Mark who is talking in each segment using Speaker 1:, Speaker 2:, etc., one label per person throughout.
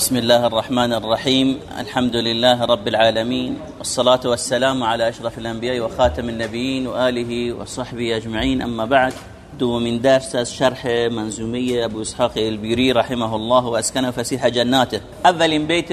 Speaker 1: بسم الله الرحمن الرحيم الحمد لله رب العالمين والصلاة والسلام على أشرف الأنبياء وخاتم النبيين وآله وصحبه أجمعين أما بعد من درس شرح منظومه ابو اسحاق البیری رحمه الله و فسیح جناته اولین بیت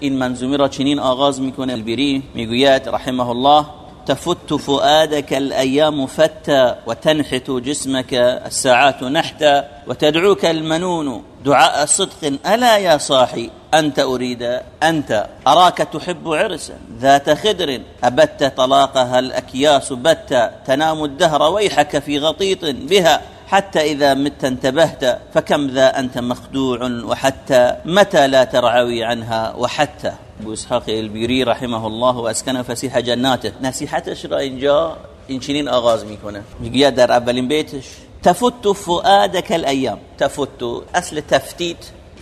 Speaker 1: این منظومه را چنین آغاز می‌کنه البیری می‌گوید رحمه الله تفت فؤادك الأيام فتا وتنحت جسمك الساعات نحتا وتدعوك المنون دعاء صدق. ألا يا صاحي أنت أريد أنت. أراك تحب عرسا ذات خدر. أبت طلاقها الأكياس بتا. تنام الدهر ويحك في غطيط بها. حتى إذا مت انتبهت فكم ذا أنت مخدوع وحتى متى لا ترعوي عنها وحتى. ابو اسحاق البیری رحمه الله و اسکن فسیح جناته. نصیحتش را اینجا این چنین آغاز می‌کنه. می‌گوید در اولین بیتش تفت فؤادك الايام تفت اصل تفتیت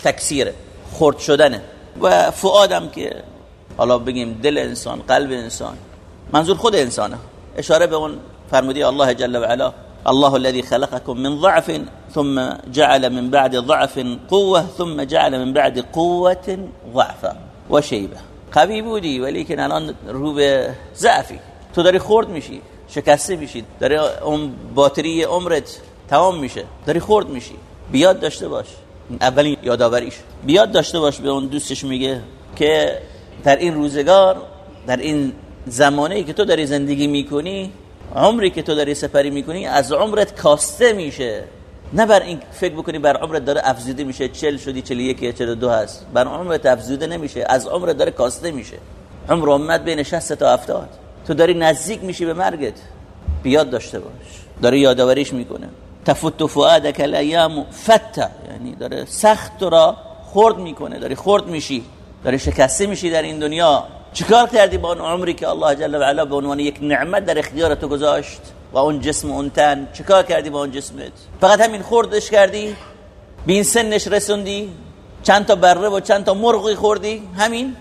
Speaker 1: تکسیره خرد شدنه. و فؤادم که حالا بگیم دل انسان قلب انسان منظور خود انسانه. اشاره به اون فرمودی الله جل و علا. الله الذي خلقكم من ضعف ثم جعل من بعد ضعف قوة ثم جعل من بعد قوة ضعفا. و شیبه قوی بودی ولی که الان رو به تو داری خورد میشی شکسته میشی داری اون باتری عمرت تمام میشه داری خورد میشی. بیاد داشته باش. اولین یادآوریش. بیاد داشته باش به اون دوستش میگه که در این روزگار در این زمانه که تو داری زندگی می‌کنی عمری که تو داری سپری می‌کنی از عمرت کاسته میشه. نه بر این فکر بکنی بر عمرت داره افزوده میشه. چل شدی چل یکی چل دو هست. بر عمرت افزوده نمیشه. از عمرت داره کاسته میشه. عمر امت بین 60 تا 70 تو داری نزدیک میشی به مرگت. بیاد داشته باش. داره یادآوریش می‌کنه. تفت فؤادك الايام فتا. یعنی داره سخت تو را خرد می‌کنه. داری خرد میشی. داری شکسته میشی در این دنیا. چیکار کردی با اون عمری که الله جل و علا به عنوان یک نعمت در اختیار تو گذاشت؟ و اون جسم اون تن. چیکار کردی با اون جسمت؟ فقط همین خوردش کردی؟ بین سنش رسوندی؟ چند تا بره و چند تا مرغی خوردی؟ همین؟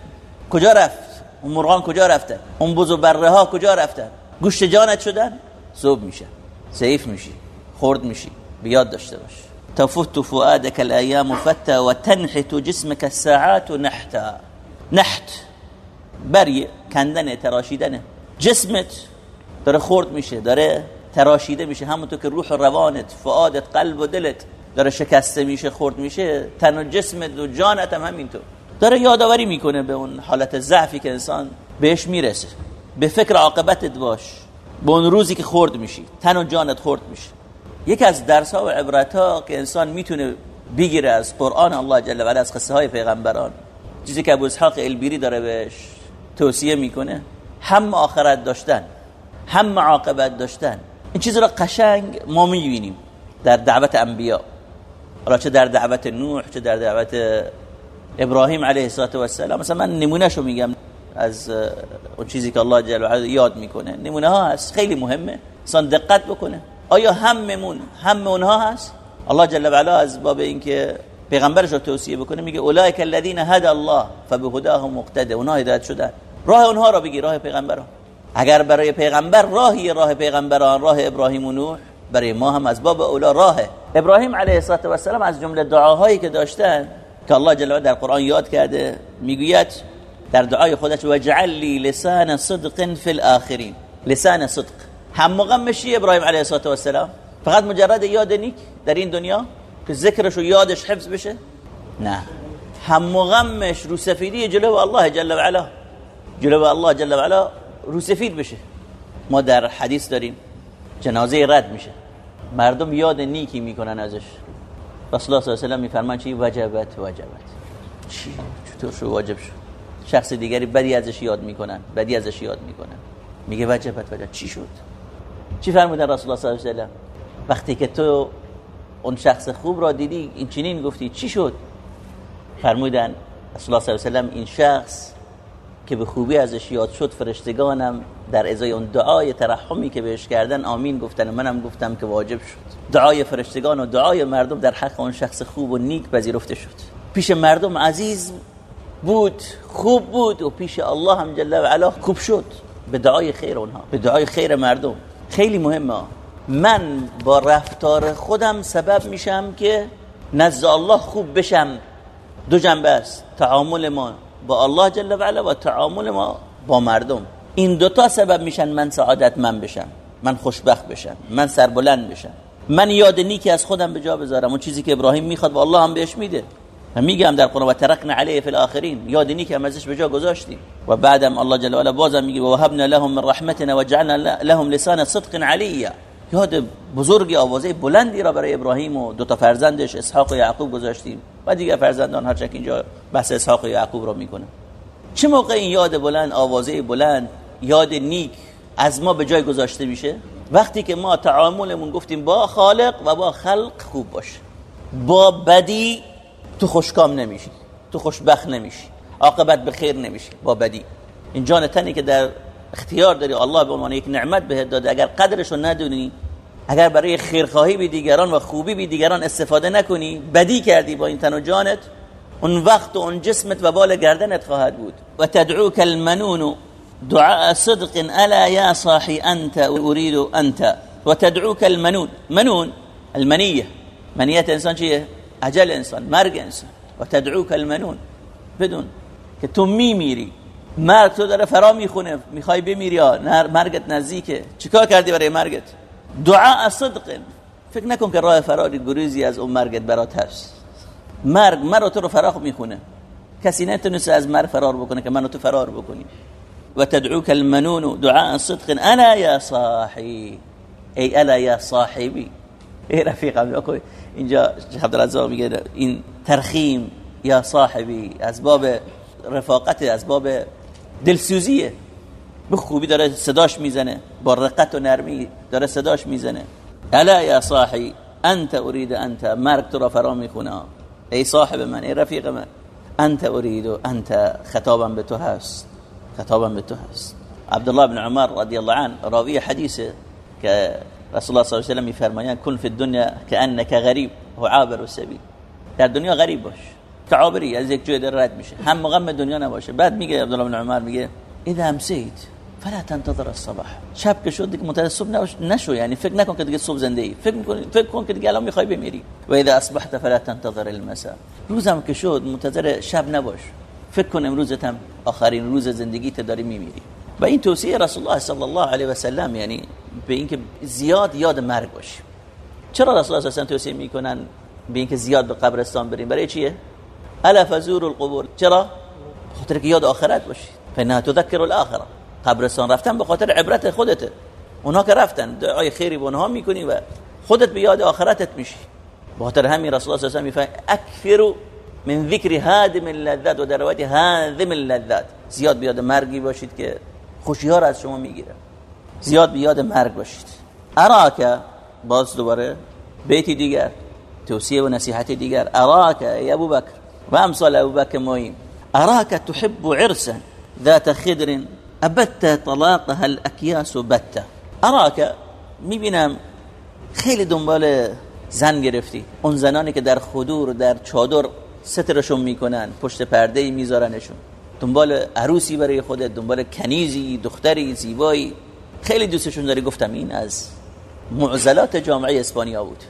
Speaker 1: کجا رفت؟ اون مرغان کجا رفتن؟ اون بز و بره ها کجا رفتن؟ گوشت جانت شدن؟ صبح میشه. ضعیف میشی. خورد میشی. بیاد داشته باش. تفت فؤادك الايام فتا وتنحت جسمك الساعات نحتا. نحت. بری کندن تراشیدن. جسمت داره خورد میشه داره تراشیده میشه. همونطور که روح و روانت فعادت قلب و دلت داره شکسته میشه خورد میشه تن و جسمت و جانت هم همینطور. داره یادآوری می‌کنه به اون حالت ضعفی که انسان بهش می‌رسه. به فکر عاقبتت باش. به اون روزی که خورد میشی تن و جانت خورد میشه. یکی از درس ها و عبرت ها که انسان می‌تونه بگیره از قرآن الله جل و از قصه های پیغمبران. چیزی که ابو اسحاق البیری داره بهش توصیه می‌کنه. هم آخرت داشتن هم عاقبت داشتن. این چیز را قشنگ ما می‌بینیم در دعوت انبیا. حالا چه در دعوت نوح چه در دعوت ابراهیم علیه السلام مثلا من نمونه شو میگم از اون چیزی که الله جل و علا یاد می‌کنه. نمونه ها هست خیلی مهمه. انسان دقت بکنه. آیا هممون هم اونها هست؟ الله جل و علا از باب اینکه پیغمبرش رو توصیه بکنه میگه اولئک الذین هدى الله فبهداهم مقتدی اونها هدایت شدن. راه اونها رو بگی راه پیغمبران. اگر برای پیغمبر راهی راه پیغمبران راه ابراهیم و نوح برای ما هم از باب اولا راهه ابراهیم علیه السلام از جمله دعاهایی که داشتن که الله جل در قرآن یاد کرده می‌گوید در دعای خودش وجعل لی لسان صدق فی الاخرین لسان صدق. هم مغمشی ابراهیم علیه السلام فقط مجرد یاد نیک در این دنیا؟ که ذکرش و یادش حفظ بشه؟ نه. هم مغمش رو سفیدی جلو الله جل و علا جلو الله جل و علا رو سفید بشه. ما در حدیث داریم جنازه رد میشه. مردم یاد نیکی می‌کنن ازش. رسول الله صلی الله علیه و آله میفرمان چی؟ وجبت وجبت. چی؟ چطور شو واجب شد؟ شخص دیگری بدی ازش یاد می‌کنن بدی ازش یاد می‌کنن. میگه وجبت وجبت. چی شد؟ چی فرمودن رسول الله صلی الله علیه و وقتی که تو اون شخص خوب را دیدی این چنین گفتی چی شد؟ فرمودن رسول الله صلی الله علیه و این شخص که به خوبی ازش یاد شد فرشتگانم در ازای اون دعای ترحمی که بهش کردن آمین گفتن منم گفتم که واجب شد. دعای فرشتگان و دعای مردم در حق اون شخص خوب و نیک پذیرفته شد. پیش مردم عزیز بود خوب بود و پیش الله هم جل و علا خوب شد. به دعای خیر اونها به دعای خیر مردم. خیلی مهمه. من با رفتار خودم سبب میشم که نزد الله خوب بشم. دو جنبه است. تعامل ما. با الله جل و علا و تعامل ما با مردم. این دوتا سبب میشن من سعادت من بشم من خوشبخت بشم من سربلند بشم. من یاد نیکی از خودم به جا بذارم. اون چیزی که ابراهیم می‌خواد و الله هم بهش میده. و میگم در قرآن و ترکنا علیه فی الاخرین. یاد نیکی هم ازش به جا گذاشتیم. و بعدم الله جل و علا بازم میگه و وهبنا لهم من رحمتنا و جعلنا لهم لسان صدق علیا یاد بزرگی آوازه بلندی را برای ابراهیم و دو تا فرزندش اسحاق و یعقوب گذاشتیم. و دیگه فرزندان هر اینجا بحث اسحاق و یعقوب رو می‌کنه. چه موقع این یاد بلند آوازه بلند یاد نیک از ما به جای گذاشته میشه؟ وقتی که ما تعاملمون گفتیم با خالق و با خلق خوب باشه با بدی تو خوشکام نمیشی تو خوشبخت نمیشی عاقبت به خیر نمیشی با بدی. این جان تنی که در اختیار داری الله به عنوان یک نعمت بهت داده. اگر قدرشو ندونی اگر برای خیرخواهی به دیگران و خوبی به دیگران استفاده نکنی بدی کردی با این تن و جانت اون وقت و اون جسمت و بال گردنت خواهد بود. و تدعوك المنون دعاء صدق الا يا صاحي انت اريد انت. وتدعوك المنون. منون المنيه منیت انسان چیه؟ اجل انسان مرگ انسان. و تدعوك المنون. بدون که تو میمیری. مرگ تو داره فرا می‌خونه می‌خوای بمیری یا مرگت نزدیکه. چیکار کردی برای مرگت؟ دعا صدق. فکر نکن که راه فراری گریزی از اون مرگت برات هست. مرگ مرا تو رو فراخ می‌خونه. کسی نتونست از مرگ فرار بکنه که منو تو فرار بکنی. و تدعوك المنون دعاء صدق. انا یا صاحی ای الا یا صاحبی؟ ای رفیقم اینجا عبدالعزیز میگه این ترخیم یا صاحبی از باب رفاقت از باب دلسوزیه. به خوبی داره صداش می‌زنه با رقت و نرمی داره صداش می‌زنه. الا یا صاحی انت اريد انت مرگ تو را فرا می‌خونه. ای صاحب من ای رفیق من انت اريد انت خطابم به تو هست. خطابم به تو هست. عبدالله بن عمر رضی الله عنه راوی حدیثه که رسول الله صلی الله علیه و میفرمایند کن فی الدنیا کانک غریب و عابر السبیل. در دنیا غریب باش. که عابری از یک جای رد میشه. هم مقام دنیا نباشه. بعد میگه عبدالله بن عمر میگه اذا امسیت فلا تنتظر الصباح. شب که شد دیگه منتظر صبح نشو. یعنی فکر نکن که دیگه صبح زنده ای. فکر کن فکر کن که دیگه الان می‌خوای بمیری. و اذا اصبحت فلا تنتظر المساء. روزم که شد منتظر شب نباش. فکر کن امروزت هم آخرین روز زندگیت داری میمیری. و این توصیه رسول الله صلی الله علیه و سلم یعنی به اینکه زیاد یاد مرگ باشی چرا رسول الله صلی الله توصیه می‌کنن به اینکه زیاد به قبرستان بریم؟ برای چیه؟ الا فزور القبور. چرا؟ خاطر که یاد آخرت باشی. فانها تذكر الاخره قبرستان رفتن به خاطر عبرت خودته اونها که رفتن دعای خیری به اونها می‌کنی و خودت به یاد آخرتت میشی. به خاطر همین رسول الله صلی الله علیه و اکثر من ذکر هادم اللذات و در روایت هادم اللذات. زیاد بیاد مرگی باشید که خوشی ها را از شما می‌گیره. زیاد بیاد مرگ باشید. اراک باز دوباره. بیتی دیگر. توصیه و نصیحت دیگر. اراک ای ابو بکر؟ و امثال ابو بکر مهم اراک تحب عرسا ذات خدر ابت طلاقها الاکیاس بت. اراک می‌بینم خیلی دنبال زن گرفتی. اون زنانی که در خدور در چادر سترشون می‌کنن پشت پرده میذارنشون. دنبال عروسی برای خودت دنبال کنیزی دختری زیبایی. خیلی دوستشون داری. گفتم این از معضلات جامعه اسپانیا بود.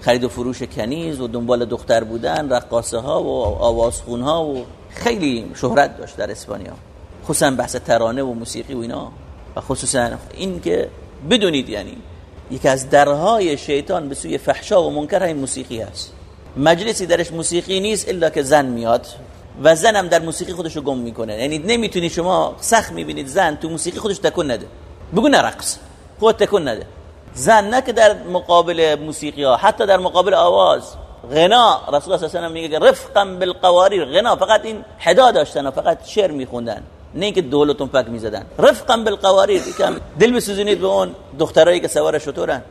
Speaker 1: خرید و فروش کنیز و دنبال دختر بودن رقاصه ها و آوازخون ها و خیلی شهرت داشت در اسپانیا. خصوصا بحث ترانه و موسیقی و اینا. و خصوصا این که بدونید یعنی یکی از درهای شیطان به سوی فحشا و منکر این موسیقی هست. مجلسی درش موسیقی نیست الا که زن میاد و زنم در موسیقی خودشو گم می‌کنه. یعنی نمی‌تونی شما سخت می‌بینید زن تو موسیقی خودش تکون نده. بگو نرقص خود تکون نده. زن نه که در مقابل موسیقی ها حتی در مقابل آواز. غنا رسول الله صلی الله علیه و میگه رفقا بالقواریر غنا فقط این حدا داشتن و فقط شعر میخوندن نه اینکه دولتون پک می‌زدن. رفقا بالقواریر یکم دل بسوزونید به اون دخترایی که سوار شطورن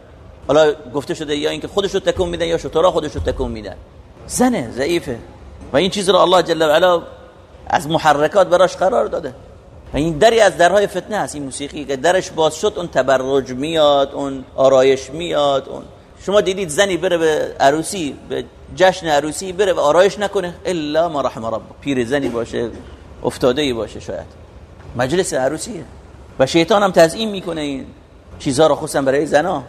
Speaker 1: حالا گفته شده یا اینکه خودشو تکون میدن یا شطورا خودشو تکون میدن. زنه ضعیفه. و این چیز رو الله جل و علا از محرکات براش قرار داده. این دری از درهای فتنه هست. این موسیقی که درش باز شد اون تبرج میاد اون آرایش میاد اون شما دیدید زنی بره به عروسی به جشن عروسی بره و آرایش نکنه. الا ما رحم رب. پیر زنی باشه افتاده ای باشه شاید. مجلس عروسیه. و شیطان هم تزیین می‌کنه این چیزها رو خصوصا برای زنا.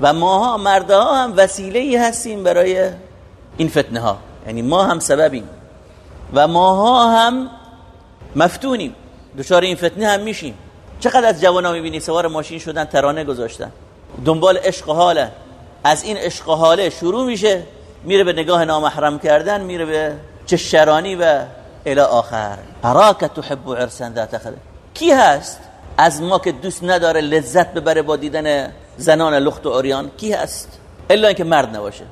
Speaker 1: و ماها مردها هم وسیله ای هستیم برای این فتنه ها یعنی ما هم سببیم. و ماها هم مفتونیم. دچار این فتنه هم میشیم. چقدر از جوانا می‌بینی سوار ماشین شدن ترانه گذاشتن؟ دنبال عشق حاله از این عشق حاله شروع میشه میره به نگاه نامحرم کردن میره به چشرانی و الى آخر. اراک تحب عرسا ذات خده کی هست؟ از ما که دوست نداره لذت ببره با دیدن زنان لخت و اوریان کی هست؟ الا اینکه مرد نباشه.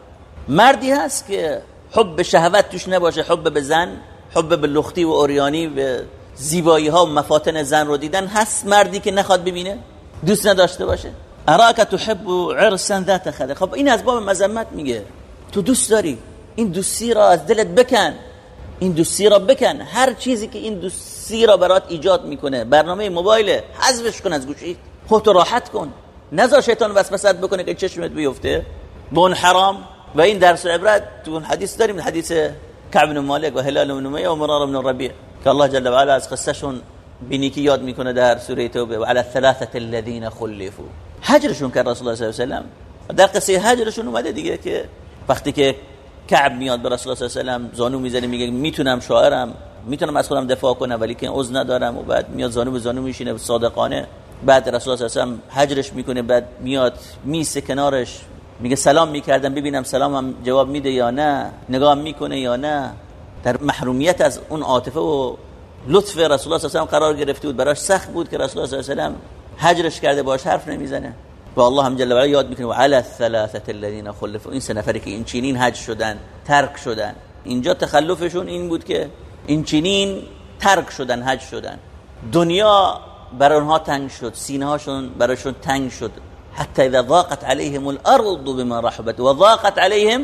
Speaker 1: مردی هست که حب شهوت توش نباشه حب به زن حب به لختی و اوریانی به زیبایی ها و مفاتن زن رو دیدن هست مردی که نخواد ببینه؟ دوست نداشته باشه؟ اراک تحب عرسا ذات خده خب این از باب مذمت میگه. تو دوست داری؟ این دوستی را از دلت بکن. این دوستی را بکن. هر چیزی که این دوستی را برات ایجاد می‌کنه. برنامه موبایل حذفش کن از گوشی خودتو راحت کن. نذار شیطان وسوسه بکنه که چشمت بیفته. به حرام. و این درس عبرت تو اون حدیث داریم حدیث کعب بن مالک و هلال بن امیه و مرار بن ربیع. که الله جل و علا از قصهشون بینی که یاد می‌کنه در سوره توبه و علی الثلاثه الذين خلفوا هجرشون کرد رسول الله صلی الله علیه و در قصه هجرشون اومده دیگه که وقتی که کعب میاد به رسول الله صلی الله علیه و زانو می‌زنه میگه می‌تونم شاعرم می‌تونم از خودم دفاع کنم ولی که عذر ندارم و بعد میاد زانو به زانو میشینه صادقانه. بعد رسول الله صلی الله علیه و هجرش می‌کنه بعد میاد میسه کنارش میگه سلام می‌کردم ببینم سلامم جواب میده یا نه نگاه می‌کنه یا نه. در محرومیت از اون عاطفه و لطف رسول الله صلی الله علیه و قرار گرفته بود. براش سخت بود که رسول الله صلی الله علیه و هجرش کرده باش حرف نمی‌زنه. و الله هم جل و علا یاد می‌کنه و علی الثلاثه الذين خلفوا. این سه نفری که این چینین حج شدن ترک شدن. اینجا تخلفشون این بود که این چینین ترک شدن حج شدن. دنیا بر اونها تنگ شد سینه هاشون براشون تنگ شد. حتی اذا ضاقت عليهم الارض بما رحبت و ضاقت عليهم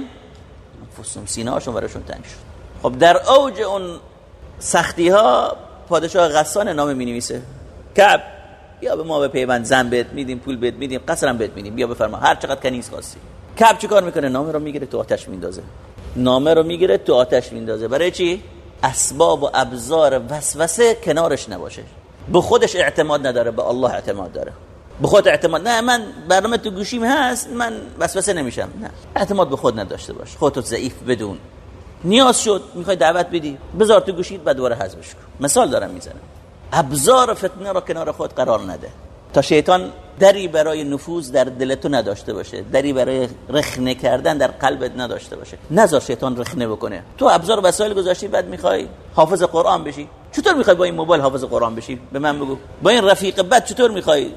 Speaker 1: انفسهم سینه هاشون براشون تنگ شد. خب در اوج اون سختی ها پادشاه غسان نامه می نویسه کعب بیا به ما به پیوند زن بهت میدیم پول بهت میدیم قصرم بهت میدیم بیا بفرما. هر چقدر کنیز خواستی. کعب چیکار می‌کنه؟ نامه رو می‌گیره تو آتش میندازه. نامه رو می‌گیره تو آتش میندازه. برای چی؟ اسباب و ابزار وسوسه کنارش نباشه. به خودش اعتماد نداره به الله اعتماد داره. به خود اعتماد نه من برنامه تو گوشیم هست من وسوسه نمیشم. نه. اعتماد به خود نداشته باش. خودت ضعیف بدون. نیاز شد می‌خوای دعوت بدی بذار تو گوشید بعد دوباره حذفش کن. مثال دارم می‌زنم. ابزار فتنه را کنار خود قرار نده. تا شیطان دری برای نفوذ در دلتو نداشته باشه دری برای رخنه کردن در قلبت نداشته باشه. نذار شیطان رخنه بکنه. تو ابزار وسایل گذاشتی بعد می‌خوای حافظ قرآن بشی. چطور می‌خوای با این موبایل حافظ قرآن بشی؟ به من بگو. با این رفیق بد چطور می‌خوای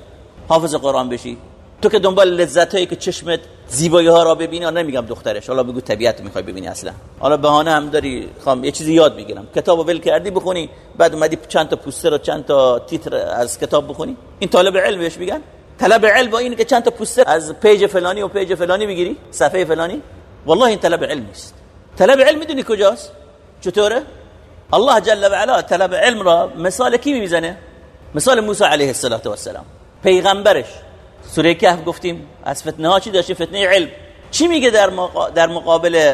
Speaker 1: حافظ قرآن بشی؟ تو که دنبال لذت هایی که چشمت زیبایی ها را ببینی نمیگم دخترش. حالا بگو طبیعت می‌خوای ببینی اصلا. حالا بهانه هم داری. خوام یه چیزی یاد می‌گیرم. کتابو ول کردی بخونی بعد اومدی چند تا پوستر و چند تا تیتر از کتاب بخونی. این طالب علم بهش میگن. طلب علم با اینه که چند تا پوستر از page فلانی و page فلانی بگیری. صفحه فلانی. والله این طلب علم نیست. طلب علم می‌دونی کجاست؟ چطوره؟ الله جل و علا طلب علم را مثال کی می‌زنه مثال موسی علیه السلام پیغمبرش. سوره کهف گفتیم از فتنه ها چی داشته فتنه علم. چی میگه در, در مقابل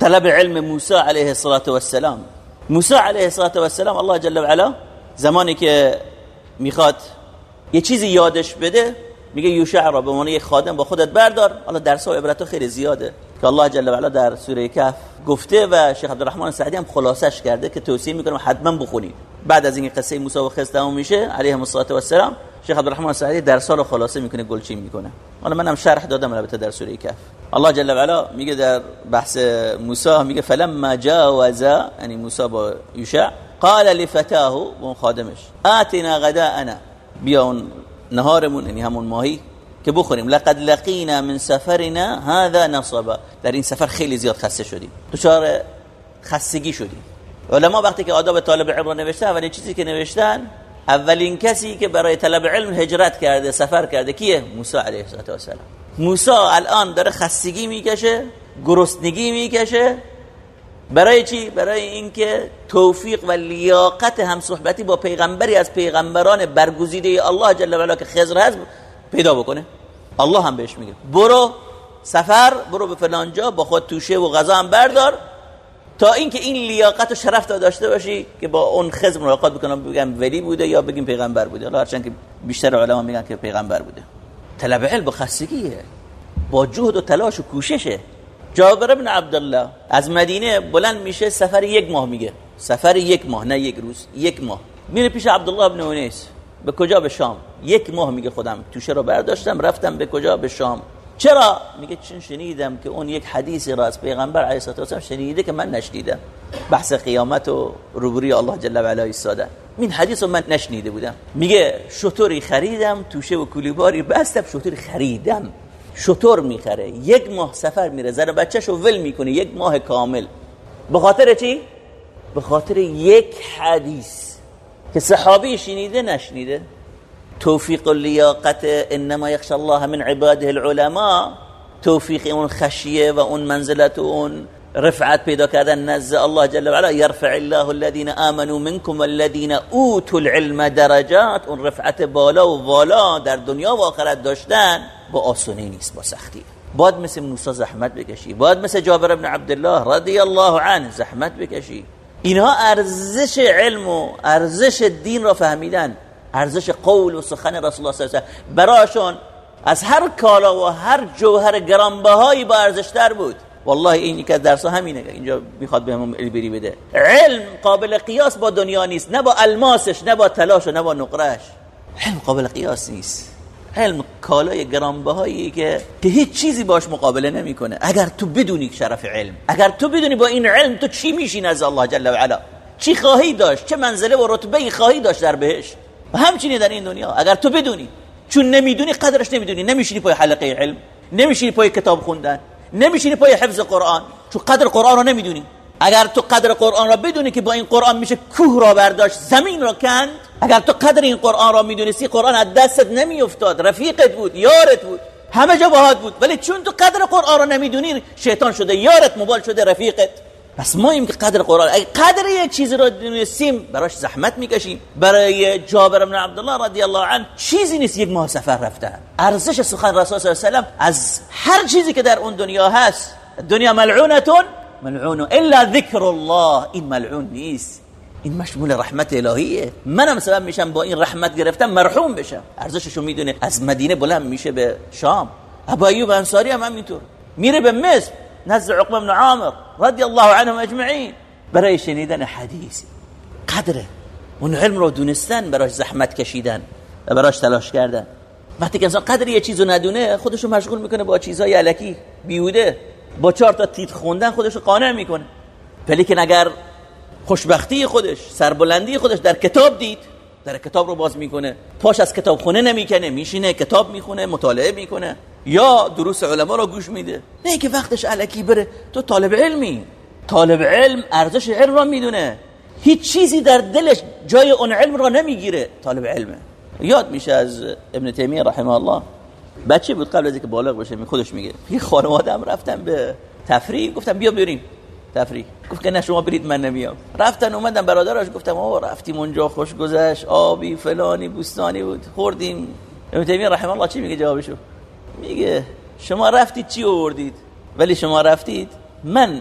Speaker 1: طلب علم موسی علیه السلام موسی علیه السلام الله جل و علا زمانی که می‌خواد یه چیزی یادش بده میگه یوشع را به عنوان یک خادم با خودت بردار. الله درس و عبرت خیلی زیاده. که الله جل و علا در سوره کهف گفته و شیخ عبدالرحمن سعدی هم خلاصش کرده که توصیه می‌کنم حتما بخونید بعد از این قصه موسی و خضر تموم میشه علیه السلام شیخ عبدالرحمن سعدی درس رو خلاصه می‌کنه گلچین می‌کنه. حالا منم شرح دادم البته در سوره کهف. الله جل و علا میگه در بحث موسی میگه فلما جاوز یعنی موسی با یوشع قال لفتاه اون خادمش آتنا غداءنا بیا اون نهارمون یعنی همون ماهی که بخوریم. لقد لقینا من سفرنا هذا نصبا. در این سفر خیلی زیاد خسته شدیم. دچار خستگی شدیم. علما وقتی که آداب طالب علم نوشته اولین چیزی که نوشتن اولین کسی که برای طلب علم هجرت کرده سفر کرده کیه؟ موسی علیه السلام موسی الان داره خستگی می‌کشه گرسنگی می‌کشه. برای چی؟ برای اینکه توفیق و لیاقت هم صحبتی با پیغمبری از پیغمبران برگزیده الله جل و علا که خضر هست پیدا بکنه. الله هم بهش میگه. برو سفر برو به فلان جا با خود توشه و غذا هم بردار. تا اینکه این لیاقت و شرف داشته باشی که با اون خزم ملاقات بکنم بگم ولی بوده یا بگیم پیغمبر بوده. حالا هرچند که بیشتر علما میگن که پیغمبر بوده. طلب علم خستگیه. با جهد و تلاش و کوششه. جابر ابن عبدالله از مدینه بلند میشه سفر یک ماه میگه. سفر یک ماه نه یک روز یک ماه. میره پیش عبدالله ابن اونیس. به کجا به شام؟ یک ماه میگه خودم توشه رو برداشتم رفتم به کجا؟ به شام. چرا؟ میگه چون شنیدم که اون یک حدیثی را از پیغمبر علیه السلام شنیده که من نشنیدم. بحث قیامت و روبروی الله جل و علا ایستادن این حدیث رو من نشنیده بودم. میگه شطوری خریدم توشه و کولیباری بستم شطوری خریدم. شطور می‌خره. یک ماه سفر میره زن بچهشو ول می‌کنه. یک ماه کامل. به خاطر چی؟ به خاطر یک حدیث. که صحابی شنیده نشنیده. توفیق لیاقت انما یخش الله من عباده العلماء. توفیق اون خشیه و اون منزلت و اون رفعت پیدا کردن نزد الله جل وعلا. يرفع الله الذين آمنوا منكم والذين اوتوا العلم درجات. اون رفعت بالا و والا در دنیا و آخرت داشتن. با آسونی نیست با سختی. باید مثل موسی زحمت بکشی. باید مثل جابر ابن عبدالله رضی الله عنه زحمت بکشی. اینها ارزش علم و ارزش دین را فهمیدن. ارزش قول و سخن رسول الله صلی الله علیه و براشون از هر کالا و هر جوهر گرانبهایی با ارزشتر بود. والله این که درس همینه اینجا می‌خواد بهمون بری بده. علم قابل قیاس با دنیا نیست. نه با الماسش نه با تلاش و نه با نقرش علم قابل قیاس نیست. علم کالای گرانبهایی که که هیچ چیزی باش مقابله نمی‌کنه. اگر تو بدونی شرف علم اگر تو بدونی با این علم تو چی میشی از الله جل و علا؟ چی خواهی داشت؟ چه منزله و رتبه خواهی داشت در بهش؟ و همچنین در این دنیا. اگر تو بدونی چون نمی‌دونی قدرش نمی‌دونی. نمیشینی پای حلقه علم نمیشینی پای کتاب خوندن نمیشینی پای حفظ قرآن. چون قدر قرآن رو نمی‌دونی. اگر تو قدر قرآن را بدونی که با این قرآن میشه کوه را برداشت زمین را کند اگر تو قدر این قرآن را می‌دونستی قرآن از دستت نمیافتاد رفیقت بود یارت بود همه جا باهات بود. ولی چون تو قدر قرآن را نمی‌دونی شیطان شده یارت موبال شده رفیقت. پس ما که قدر قرآن اگه قدر یک چیز را دونستیم براش زحمت می‌کشیم. برای جابر بن عبدالله رضی الله عنه چیزی نیست یک ماه سفر رفتن. ارزش سخن رسول صلی الله علیه و از هر چیزی که در اون دنیا هست دنیا ملعونتون ملعون. الا ذکر الله. این ملعون نیست این مشمول رحمت الهیه منم سبب میشم با این رحمت گرفتم مرحوم بشم. ارزششو می‌دونه. از مدینه بلند میشه به شام. ابو ایوب انصاری هم همینطور. میره به مصر. نزد عقبه بن عامر رضی الله عنهم اجمعین. برای شنیدن حدیث. قدره. اون علم رو دونستن براش زحمت کشیدن و براش تلاش کردن. وقتی که انسان قدر یه چیزو ندونه خودشو مشغول می‌کنه با چیزهای علکی. بیوده با چهار تا تیت خوندن خودشو قانع می‌کنه. ولی که اگر خوشبختی خودش سربلندی خودش در کتاب دید در کتاب رو باز می‌کنه. پاش از کتاب خونه نمی‌کنه میشینه کتاب می‌خونه مطالعه می‌کنه. یا دروس علما رو گوش میده. نه که وقتش علکی بره. تو طالب علمی. طالب علم ارزش علم را می‌دونه. هیچ چیزی در دلش جای اون علم را نمی‌گیره. طالب علمه. یاد میشه از ابن تیمیه رحمه الله. بچه بود قبل از اینکه بالغ بشه خودش میگه. یه خانواده هم رفتن به تفریح؟ گفتم بیا بریم. تفریح. گفت که نه شما برید من نمیام. رفتن اومدن برادرش گفتم آه رفتیم اونجا خوش گذشت آبی فلانی بوستانی بود خوردیم. ابن تیمیه رحمه الله چی میگه جوابشو؟ میگه شما رفتید چی آوردید؟ ولی شما رفتید من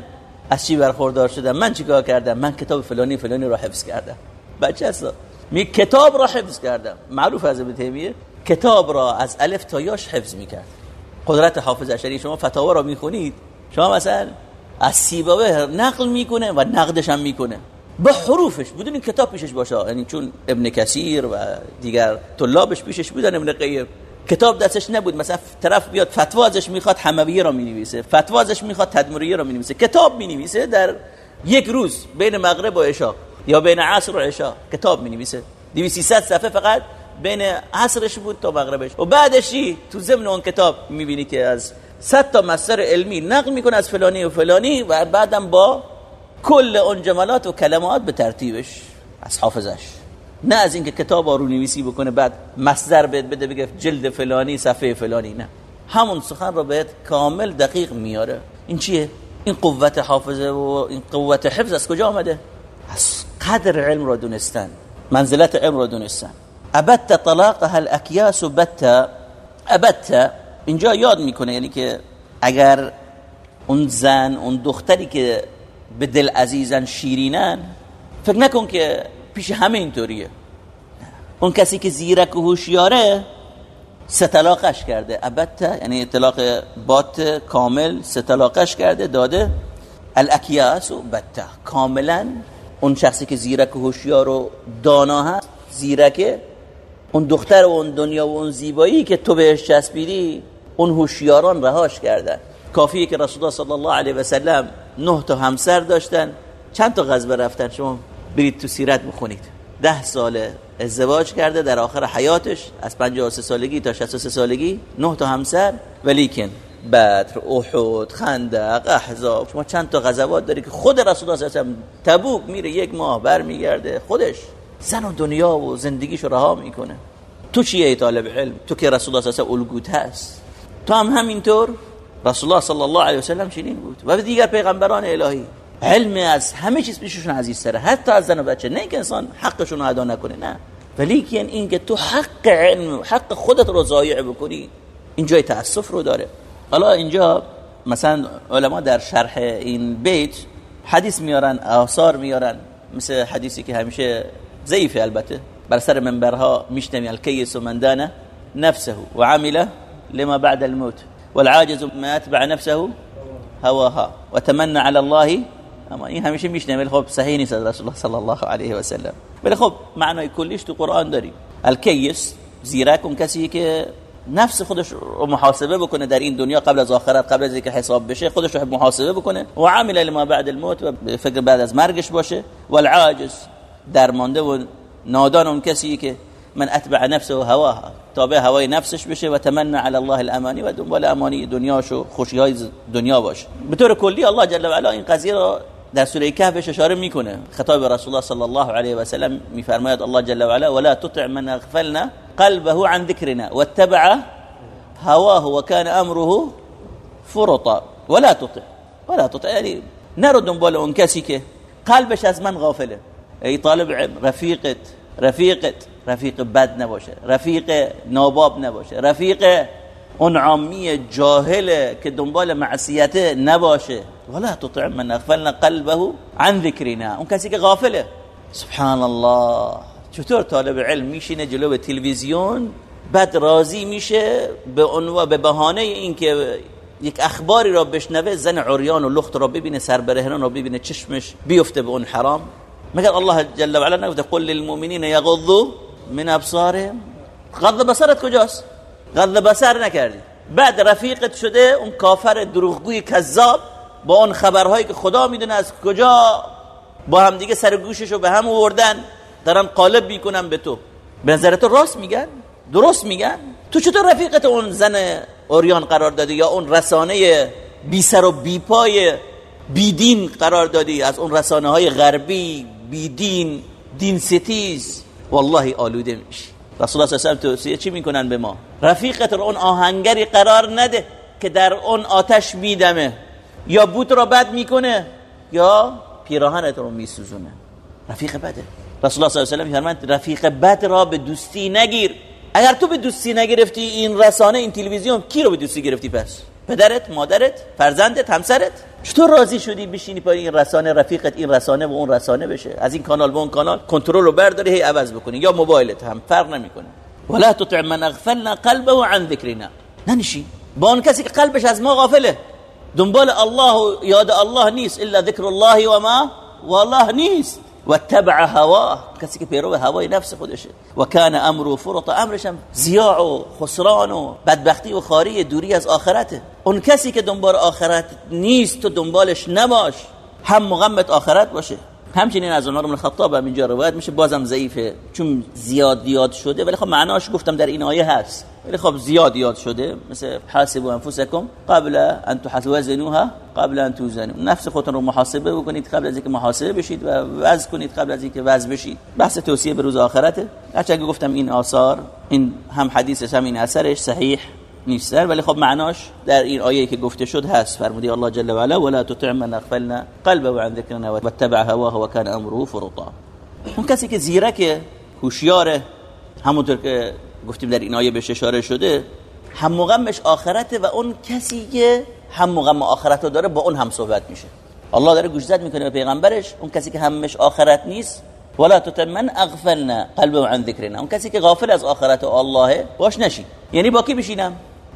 Speaker 1: از چی برخوردار شدم؟ من چیکار کردم؟ من کتاب فلانی فلانی رو حفظ کردم. بچه هستا می کتاب را حفظ کردم. معروف از ابن تیمیه. کتاب را از الف تا یاش حفظ می‌کرد. قدرت حافظ اشری شما فتاوا را می‌خونید شما مثلا از سیبوه نقل می‌کنه و نقدش هم می‌کنه. به حروفش بدون کتاب پیشش باشه. یعنی چون ابن کثیر و دیگر طلابش پیشش بودن ابن قیم. کتاب دستش نبود. مثلا طرف بیاد فتوا ازش می‌خواد حمویه را می‌نویسه. فتوا ازش می‌خواد تدمریه را می‌نویسه. کتاب می‌نویسه در یک روز بین مغرب و عشا یا بین عصر و عشا کتاب می‌نویسه. 200 صفحه فقط بین عصرش بود تا مغربش. و بعدش تو ضمن اون کتاب می‌بینی که از صد تا مصدر علمی نقل می‌کنه از فلانی و فلانی و بعدم با کل اون جملات و کلمات به ترتیبش از حافظش. نه از اینکه کتاب رو نویسی بکنه بعد مصدر بهت بده بگه جلد فلانی صفحه فلانی نه. همون سخن رو بهت کامل دقیق میاره. این چیه؟ این قوت حافظه و این قوت حفظ از کجا آمده؟ از قدر علم رو دونستن. منزلت علم رو دونستن. ابت طلاقها الاکیاس بت. ابت اینجا یاد می‌کنه یعنی که اگر اون زن اون دختری که به دل عزیزن شیرینن فکر نکن که پیش همه اینطوریه اون کسی که زیرک و هوشیاره ستلاقش کرده. ابتا یعنی اطلاق بات کامل ستلاقش کرده داده. الاکیاس و بتا کاملا اون شخصی که زیرک و هوشیار و دانا هست زیرکه. اون دختر و اون دنیا و اون زیبایی که تو بهش چسبیدی اون هوشیاران رهاش کردن. کافیه که رسول الله صلی الله علیه و سلم نه تا همسر داشتن چند تا غزوه رفتن. شما برید تو سیرت بخونید. ده ساله ازدواج کرده در آخر حیاتش از 53 سالگی تا 63 سالگی نه تا همسر. ولیکن بدر احد خندق احزاب شما چند تا غزوات داری که خود رسول الله صلی الله تبوک میره یک ماه برمیگرده خودش زن و دنیا و زندگیشو رها می‌کنه. تو چیه ای طالب علم؟ تو که رسول الله صلی الگوت هست. تو هم همینطور؟ رسول الله صلی الله علیه و سلم چنین بود. و دیگر پیغمبران الهی. علم از همه چیز پیششون عزیز سره حتی از زن و بچه. نه که انسان حقشون رو ادا نکنه نه. ولی این که تو حق علم حق خودت رو ضایع بکنی این جای تاسف رو داره. حالا اینجا مثلا علما در شرح این بیت حدیث میارن آثار میارن. مثل حدیثی که همیشه ضعیفه البته. بر سر منبرها میشتمی الکیس من نفسه و عمله لما بعد الموت. والعاجز ما أتبع نفسه هواها. وتمنى على الله أما این همیشه میشنه ولی خب صحیح نیست رسول الله صلی الله علیه و سلم ولی خب معنای کلیش تو قرآن داریم الکیس زیرک اون کسی که نفس خودش رو محاسبة بکنه در این دنیا قبل از آخرت قبل از اینکه حساب بشه خودش رو محاسبة بکنه و عامل لما بعد الموت و فکر بعد از مرگش باشه. والعاجز درمانده و نادان اون کسی که من اتبع نفسه و هواها تابع هوای نفسش بشه و تمنى على الله الامانی و دنبال امانی دنیاش و خوشی های دنیا باشه به طور کلی الله جل و علا این قضیه رو در سوره کهفش اشاره می‌کنه. خطاب رسول الله صلی الله علیه و سلم میفرماید الله جل و علا ولا تطع من اغفلنا قلبه عن ذكرنا واتبع هواه وكان امره فرطا. ولا تطع. ولا تطع. یعنی نرو دنبال اون کسی که قلبش از من غافله. ای طالب علم رفیقت رفیقت رفیق بد نباشه رفیق ناباب نباشه رفیق اون عامی جاهله که دنبال معصیت نباشه. ولا تطع من اغفلنا قلبه عن ذکرنا اون کسی که غافله. سبحان الله چطور طالب علم میشینه جلو تلویزیون بعد راضی میشه به عنوان به بهانه اینکه یک اخباری را بشنوه زن عریان و لخت را ببینه سر برهنان را ببینه چشمش بیفته به اون حرام؟ مگر الله جل و علا نگفته قل للمؤمنین یغضوا من ابصارهم غض بصرت کجاست؟ غض بصر نکردی. بعد رفیقت شده اون کافر دروغگوی کذاب با اون خبرهایی که خدا می‌دونه از کجا با هم دیگه سر گوششو به هم آوردن دارن قالب می‌کنن به تو. به نظر تو راست میگن؟ درست میگن؟ تو چطور رفیقت اون زن اوریان قرار دادی یا اون رسانه بی سر و بی پای بی دین قرار دادی؟ از اون رسانه های غربی بی دین دین ستیز. والله آلوده میشی. رسول الله صلی الله علیه و چی می‌کنن به ما؟ رفیقت رو اون آهنگری قرار نده که در اون آتش میدمه یا بوت را بد می‌کنه یا پیراهنت رو میسوزونه. رفیق بده. رسول الله صلی الله علیه و فرمود رفیق بد را به دوستی نگیر. اگر تو به دوستی نگرفتی این رسانه این تلویزیون کی رو به دوستی گرفتی پس؟ پدرت مادرت فرزندت همسرت. چطور راضی شدی بشینی پای این رسانه رفیقت این رسانه و اون رسانه بشه؟ از این کانال به اون کانال کنترل رو برداری هی عوض بکنی. یا موبایلت هم فرق نمی‌کنه. ولا تطع من اغفلنا قلبه عن ذکرنا. ننشی با اون کسی که قلبش از ما غافله. دنبال الله و یاد الله نیست الا ذکر الله و ما والله نیست. و تبع هوا کسی که پیرو هوای نفس خودشه. و کان امر فرط امرش هم زیاع و خسران و بدبختی و خاری دوری از آخرته. اون کسی که دنبال آخرت نیست تو دنبالش نباش هم مغمت آخرت باشه. همچنین از عمر بن خطاب هم اینجا روایت میشه بازم ضعیفه. چون زیاد یاد شده ولی خب معناش گفتم در این آیه هست. ولی خب زیاد یاد شده مثل حاسبوا انفسکم قبل ان تحاسبوها قبل ان توزنوا. نفس خودتون رو محاسبه بکنید قبل از اینکه محاسبه بشید و وزن کنید قبل از اینکه وزن بشید. بحث توصیه به روز آخرته. هرچند گفتم این آثار این هم حدیثش هم این اثرش صحیح. نیستن ولی خب معناش در این آیه که گفته شد هست. فرمودی الله جل و علا ولا تطع من اغفلنا قلبه عن ذکرنا واتبع هواه وكان امره فرطا اون کسی که زیرک هوشیاره همونطور که گفتیم در این آیه بهش اشاره شده هم مغمش آخرته و اون کسی که هم مغم آخرت رو داره با اون هم صحبت میشه. الله داره گوش زد می‌کنه به پیغمبرش اون کسی که همش آخرت نیست ولا تتمن اغفلنا قلبه عن ذکرنا. اون کسی که غافل از آخرت و الله باش نشی یعنی با کی بشینم؟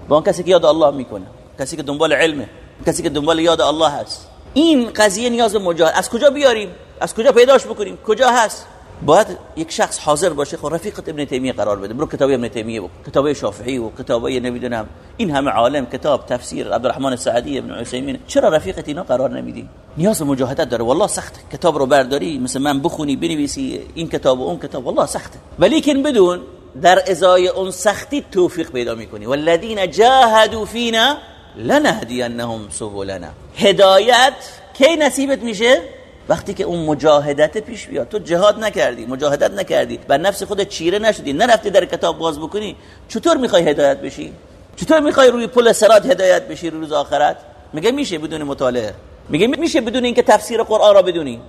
Speaker 1: با اون کسی که یاد الله می‌کنه کسی که دنبال علمه کسی که دنبال یاد الله هست. این قضیه نیاز به مجاهد. از کجا بیاریم؟ از کجا پیداش بکنیم؟ کجا هست؟ باید یک شخص حاضر باشه خب رفیقت ابن تیمیه قرار بده. برو کتاب ابن تیمیه و کتاب شافعی و کتاب نمی‌دونم این همه عالم کتاب تفسیر عبدالرحمن سعدی ابن عثیمین. چرا رفیقت اینا قرار نمیدی؟ نیاز مجاهدت داره. والله سخت. کتاب رو برداری مثل من بخونی بنویسی این کتاب و اون کتاب. والله سخته. ولیکن بدون در ازای اون سختی توفیق پیدا می‌کنی. والذین جاهدوا فینا لنهدینهم سبلنا. هدایت کی نصیبت میشه؟ وقتی که اون مجاهدت پیش بیاد. تو جهاد نکردی مجاهدت نکردی. بر نفس خودت چیره نشدی. نرفتی در کتاب باز بکنی. چطور می‌خوای هدایت بشی؟ چطور می‌خوای روی پل سرات هدایت بشی روز آخرت؟ میگه میشه بدون مطالعه. میگه میشه بدون اینکه تفسیر قرآن را بدونی. نه.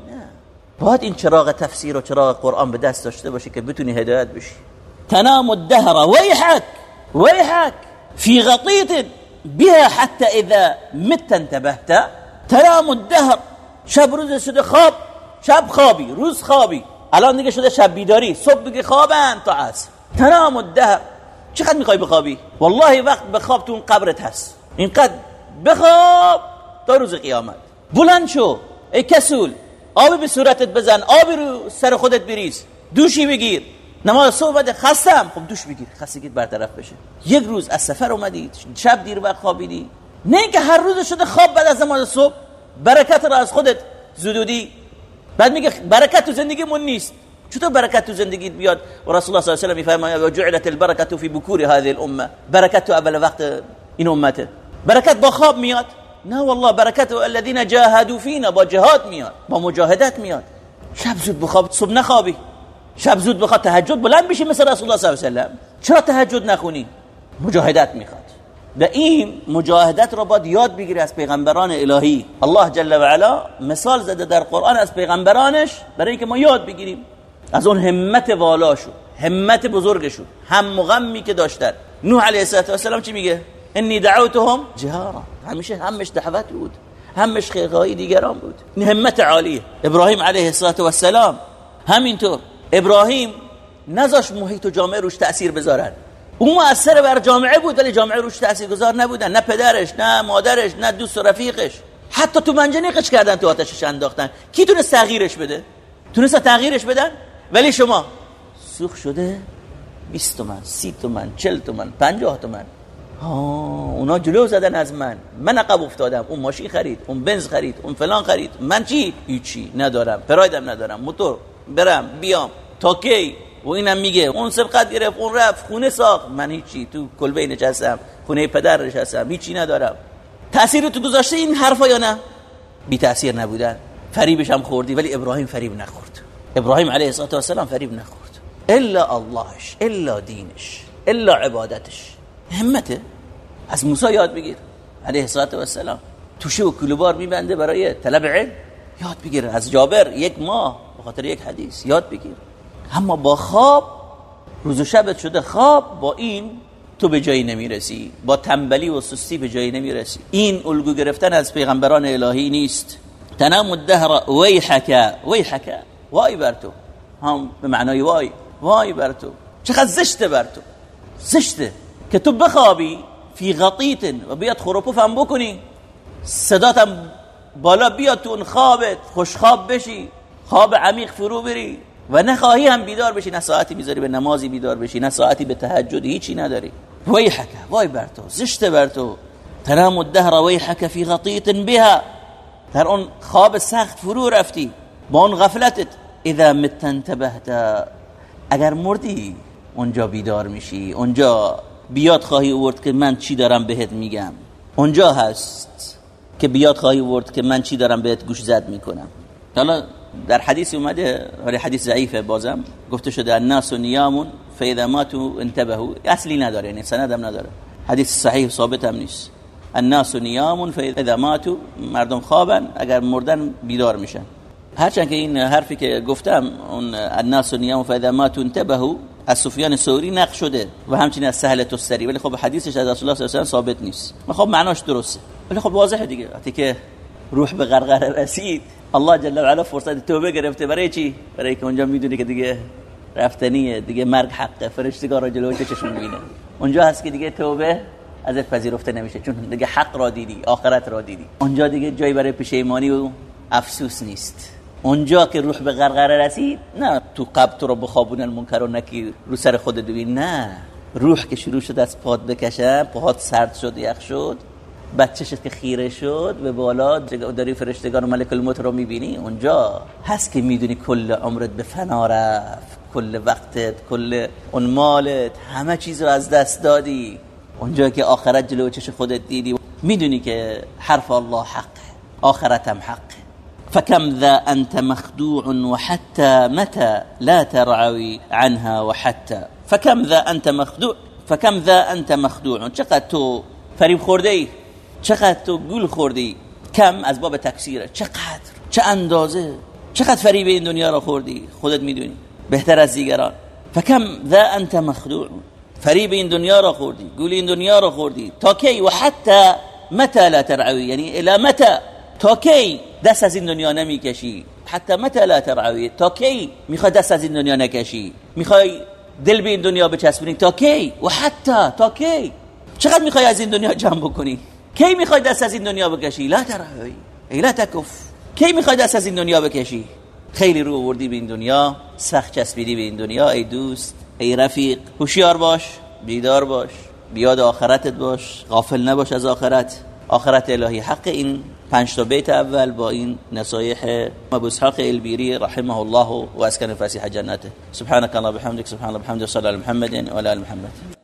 Speaker 1: باید این چراغ تفسیر و چراغ قرآن به دست داشته باشی که بتونی هدایت بشی. تنام الدهر ويحك ويحك. في غطيط بها حتى اذا مت انتبهت. تنام الدهر شب روز شده خواب شب خوابی روز خوابی. الان دیگه شده شب بیداری صبح دیگه خوابن تا عصر. تنام الدهر. چقدر می‌خوای بخوابی؟ والله وقت بخواب تو اون قبرت هست. اینقدر بخواب تا روز قیامت. بلند شو ای کسول. آبی به صورتت بزن آبی رو سر خودت بریز. دوشی بگیر. نماز صبح بده خستم. خب دوش بگیر خستگیت برطرف بشه. یک روز از سفر اومدی شب دیر وقت خوابیدی. نه که هر روز شده خواب بعد از نماز صبح برکت را از خودت زدودی. بعد میگه برکت تو زندگیمون نیست. چطور برکت تو زندگیت بیاد؟ و رسول الله صلی الله علیه و میفرماید جعلت البرکت فی بکور هذه الامه. برکت تو اول وقت این امته. برکت با خواب میاد؟ نه والله برکت الذين جاهدوا فينا با جهاد میاد با مجاهدت میاد. شب زود بخواب صبح نخوابی. شب زود بخواد تهجد بلند بشی مثل رسول الله صلی الله علیه و چرا تهجد نخونی؟ مجاهدت می‌خواد. و این مجاهدت رو باید یاد بگیری از پیغمبران الهی. الله جل و علا مثال زده در قرآن از پیغمبرانش برای اینکه ما یاد بگیریم. از اون همت والاشو همت بزرگشون هم مغمی که داشتن. نوح علیه السلام چی میگه؟ انی دعوتهم جهارا. همیشه همش دعوت بود. همش خیرخواهی دیگران بود. این همت عالیه. ابراهیم علیه السلام همینطور. ابراهیم نذاش محیط و جامعه روش تأثیر بذارن. اون مؤثر بر جامعه بود ولی جامعه روش تأثیر گذار نبودن. نه پدرش نه مادرش نه دوست و رفیقش. حتی تو منجنیقش کردن تو آتشش انداختن. کی تونست تغییرش بده؟ تونست تغییرش بدن؟ ولی شما سوخ شده 20 تومن 30 تومن 40 تومن 50 تومن. اونا جلو زدن از من. من عقب افتادم. اون ماشین خرید اون بنز خرید اون فلان خرید. من چی؟ هیچی ندارم. پرایدم ندارم. موتور. برم بیام. تا کی؟ و اینم میگه اون سبقت گرفت اون رفت خونه ساخت. من هیچی تو کلبه نشستم خونه پدر نشستم هیچی ندارم. تاثیر تو گذاشته این حرفا یا نه؟ بی تاثیر نبودن. فریبش هم خوردی ولی ابراهیم فریب نخورد. ابراهیم علیه السلام فریب نخورد. الا اللهش الا دینش الا عبادتش. همته؟ از موسی یاد بگیر. علیه السلام توشه و کلوبار میبنده برای طلب علم. یاد بگیر. از جابر یک ماه. به خاطر یک حدیث یاد بگیر. اما با خواب روز و شبت شده خواب با این تو به جایی نمی‌رسی. با تنبلی و سستی به جایی نمی‌رسی. این الگو گرفتن از پیغمبران الهی نیست. تنام الدهر ویحک ویحک. وای بر تو. هم به معنای وای. وای بر تو. چقدر زشته بر تو. زشته. که تو بخوابی فی غطیت و بیاد خروپوف هم بکنی. صداتم بالا بیاد تو اون خوابت. خوشخواب بشی. خواب عمیق فرو بری و نخواهی هم بیدار بشی نه ساعتی می‌ذاری به نمازی بیدار بشی نه ساعتی به تهجد هیچی نداری. ویحک وای بر تو زشت بر تو. تنام الدهر ویحک فی غطیت بها. در اون خواب سخت فرو رفتی. با اون غفلتت. اذا مت انتبهت. اگر مردی اونجا بیدار میشی. اونجا بیاد خواهی ورد که من چی دارم بهت میگم. اونجا هست که بیاد خواهی ورد که من چی دارم بهت گوش زد می‌کنم. حالا در حدیث اومده ولی حدیث ضعیفه بازم. گفته شده الناس نیامون فاذا ماتوا انتبهوا. اصلی نداره یعنی سندم نداره. حدیث صحیح ثابت هم نیست. الناس نیامون فاذا ماتوا. مردم خوابن اگر مردن بیدار میشن. هرچند که این حرفی که گفتم اون الناس نیام فاذا ماتوا انتبهوا. از سفیان سوری نقل شده و همچنین از سهل تستری. ولی خب حدیثش از رسول الله صلی الله علیه و ثابت نیست. خب معناش درسته. ولی خب واضحه دیگه. وقتی که روح به غرغره رسید الله جل و علا فرصت توبه گرفته. برای چی؟ برای که اونجا می‌دونی که دیگه رفتنیه دیگه مرگ حقه. فرشتگان را جلوی چششون می‌بینه؟ اونجا هست که دیگه توبه ازت پذیرفته نمیشه. چون دیگه حق را دیدی آخرت را دیدی. اونجا دیگه جایی برای پشیمانی و افسوس نیست. اونجا که روح به غرغره رسید نه تو قبل تو رو بخوابون المنکر و نکی رو سر خود ببین نه. روح که شروع شد از پاد بکشه پاد سرد شد یخ شد. بچه‌شت که خیره شد به بالا داری فرشتگان و ملک الموت رو می‌بینی؟ اونجا. هست که می‌دونی کل عمرت به فنا رفت. کل وقتت کل اون مالت. همه چیز رو از دست دادی. اونجا که آخرت جلو چش خودت دیدی. می‌دونی که حرف الله حق آخرت هم حق فكم ذا أنت مخدوع وحتى متى لا ترعوي عنها وحتى فكم ذا أنت مخدوع فكم ذا أنت مخدوع. چقدر تو فریب خورده چقدر تو گول خوردی؟ کم از باب تکثیره. چقدر؟ چه اندازه؟ چقدر فریب این دنیا را خوردی؟ خودت می‌دونی. بهتر از دیگران. فکم ذا انت مخدوع فریب این دنیا را خوردی گول این دنیا را خوردی. تا کی و حتی متى لا ترعوی؟ یعنی الى متى؟ تا کی دست از این دنیا نمی‌کشی؟ حتی متى لا ترعوی؟ تا کی می‌خوای دست از این دنیا نکشی؟ می‌خوای دل به این دنیا بچسبونی؟ تا کی؟ و حتی تا کی؟ چقدر می‌خوای از این دنیا جمع بکنی؟ کی می‌خوای دست از این دنیا بکشی؟ لا ترعوی ای لا تکف. کی می‌خوای دست از این دنیا بکشی؟ خیلی رو آوردی به این دنیا سخت چسبیدی به این دنیا ای دوست ای رفیق. هوشیار باش بیدار باش بیاد آخرتت باش غافل نباش از آخرت. آخرت الهی حق این پنج تا بیت اول با این نصایح ابو اسحاق البیری رحمه الله و اسکن فسیح جنته. سبحانك الله بحمدك سبحان الله بحمده صلی الله محمد و علی محمد.